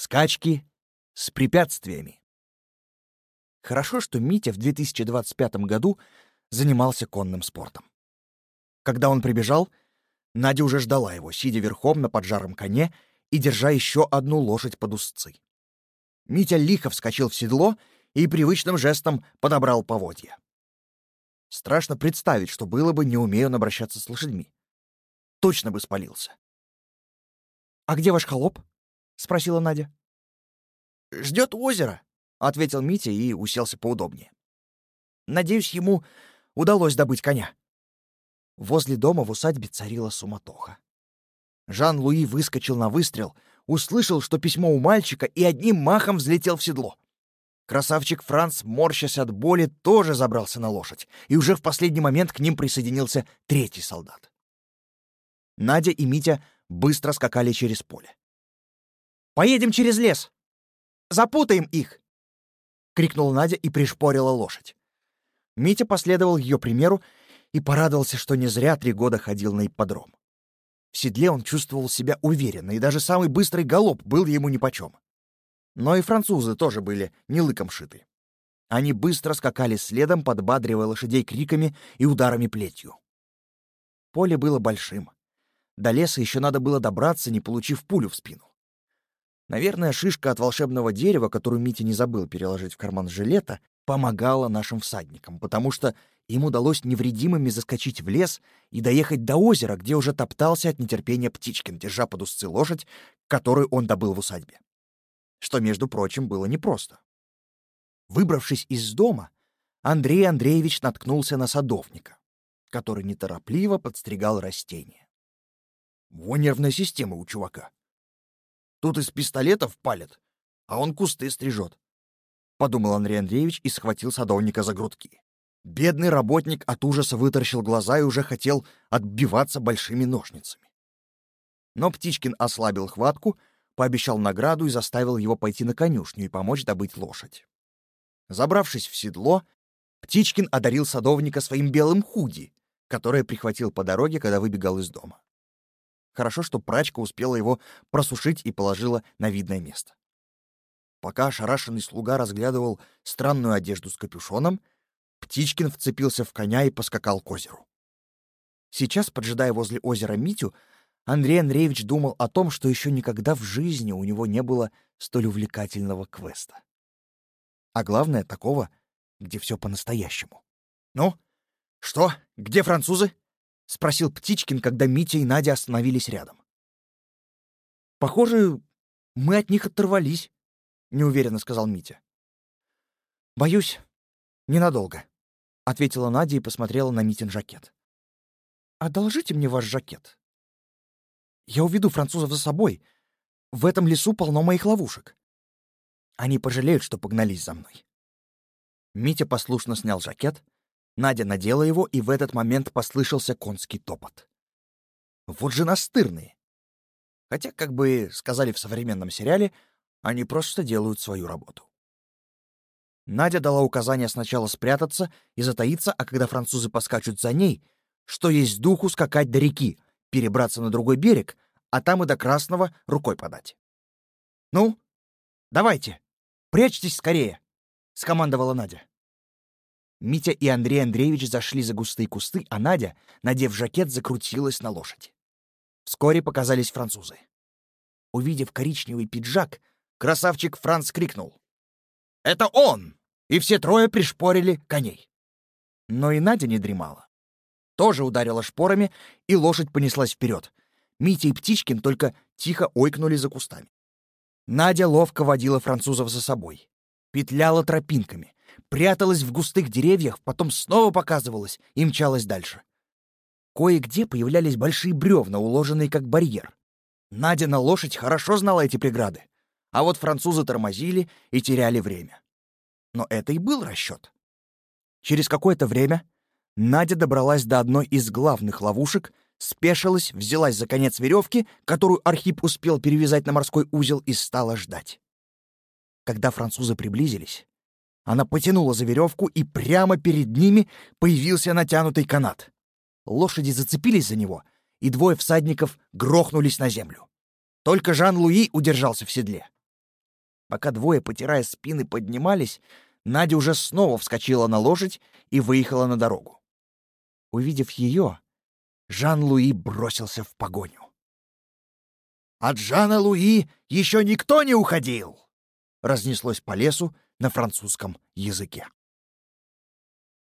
Скачки с препятствиями. Хорошо, что Митя в 2025 году занимался конным спортом. Когда он прибежал, Надя уже ждала его, сидя верхом на поджаром коне и держа еще одну лошадь под узцы. Митя лихо вскочил в седло и привычным жестом подобрал поводья. Страшно представить, что было бы, не умея он обращаться с лошадьми. Точно бы спалился. «А где ваш холоп?» — спросила Надя. «Ждет озеро», — ответил Митя и уселся поудобнее. «Надеюсь, ему удалось добыть коня». Возле дома в усадьбе царила суматоха. Жан-Луи выскочил на выстрел, услышал, что письмо у мальчика, и одним махом взлетел в седло. Красавчик Франц, морщась от боли, тоже забрался на лошадь, и уже в последний момент к ним присоединился третий солдат. Надя и Митя быстро скакали через поле. «Поедем через лес! Запутаем их!» — крикнула Надя и пришпорила лошадь. Митя последовал ее примеру и порадовался, что не зря три года ходил на ипподром. В седле он чувствовал себя уверенно, и даже самый быстрый галоп был ему нипочем. Но и французы тоже были не лыком шиты. Они быстро скакали следом, подбадривая лошадей криками и ударами плетью. Поле было большим. До леса еще надо было добраться, не получив пулю в спину. Наверное, шишка от волшебного дерева, которую Митя не забыл переложить в карман жилета, помогала нашим всадникам, потому что им удалось невредимыми заскочить в лес и доехать до озера, где уже топтался от нетерпения Птичкин, держа под узцы лошадь, которую он добыл в усадьбе. Что, между прочим, было непросто. Выбравшись из дома, Андрей Андреевич наткнулся на садовника, который неторопливо подстригал растения. Во нервная система у чувака. Тут из пистолетов палят, а он кусты стрижет. — подумал Андрей Андреевич и схватил садовника за грудки. Бедный работник от ужаса вытаращил глаза и уже хотел отбиваться большими ножницами. Но Птичкин ослабил хватку, пообещал награду и заставил его пойти на конюшню и помочь добыть лошадь. Забравшись в седло, Птичкин одарил садовника своим белым худи, которое прихватил по дороге, когда выбегал из дома. Хорошо, что прачка успела его просушить и положила на видное место. Пока ошарашенный слуга разглядывал странную одежду с капюшоном, Птичкин вцепился в коня и поскакал к озеру. Сейчас, поджидая возле озера Митю, Андрей Андреевич думал о том, что еще никогда в жизни у него не было столь увлекательного квеста. А главное, такого, где все по-настоящему. «Ну, что, где французы?» — спросил Птичкин, когда Митя и Надя остановились рядом. «Похоже, мы от них оторвались», — неуверенно сказал Митя. «Боюсь, ненадолго», — ответила Надя и посмотрела на Митин жакет. «Одолжите мне ваш жакет. Я уведу французов за собой. В этом лесу полно моих ловушек. Они пожалеют, что погнались за мной». Митя послушно снял жакет, Надя надела его, и в этот момент послышался конский топот. Вот же настырные. Хотя, как бы сказали в современном сериале, они просто делают свою работу. Надя дала указание сначала спрятаться и затаиться, а когда французы поскачут за ней, что есть духу скакать до реки, перебраться на другой берег, а там и до Красного рукой подать. «Ну, давайте, прячьтесь скорее!» — скомандовала Надя. Митя и Андрей Андреевич зашли за густые кусты, а Надя, надев жакет, закрутилась на лошади. Вскоре показались французы. Увидев коричневый пиджак, Красавчик Франц крикнул. «Это он!» И все трое пришпорили коней. Но и Надя не дремала. Тоже ударила шпорами, и лошадь понеслась вперед. Митя и Птичкин только тихо ойкнули за кустами. Надя ловко водила французов за собой. Петляла тропинками, пряталась в густых деревьях, потом снова показывалась и мчалась дальше. Кое-где появлялись большие бревна, уложенные как барьер. Надя на лошадь хорошо знала эти преграды. А вот французы тормозили и теряли время. Но это и был расчет. Через какое-то время Надя добралась до одной из главных ловушек, спешилась, взялась за конец веревки, которую Архип успел перевязать на морской узел, и стала ждать. Когда французы приблизились, она потянула за веревку, и прямо перед ними появился натянутый канат. Лошади зацепились за него, и двое всадников грохнулись на землю. Только Жан-Луи удержался в седле. Пока двое, потирая спины, поднимались, Надя уже снова вскочила на лошадь и выехала на дорогу. Увидев ее, Жан-Луи бросился в погоню. «От Жана Луи еще никто не уходил!» Разнеслось по лесу на французском языке.